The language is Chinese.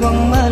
光芒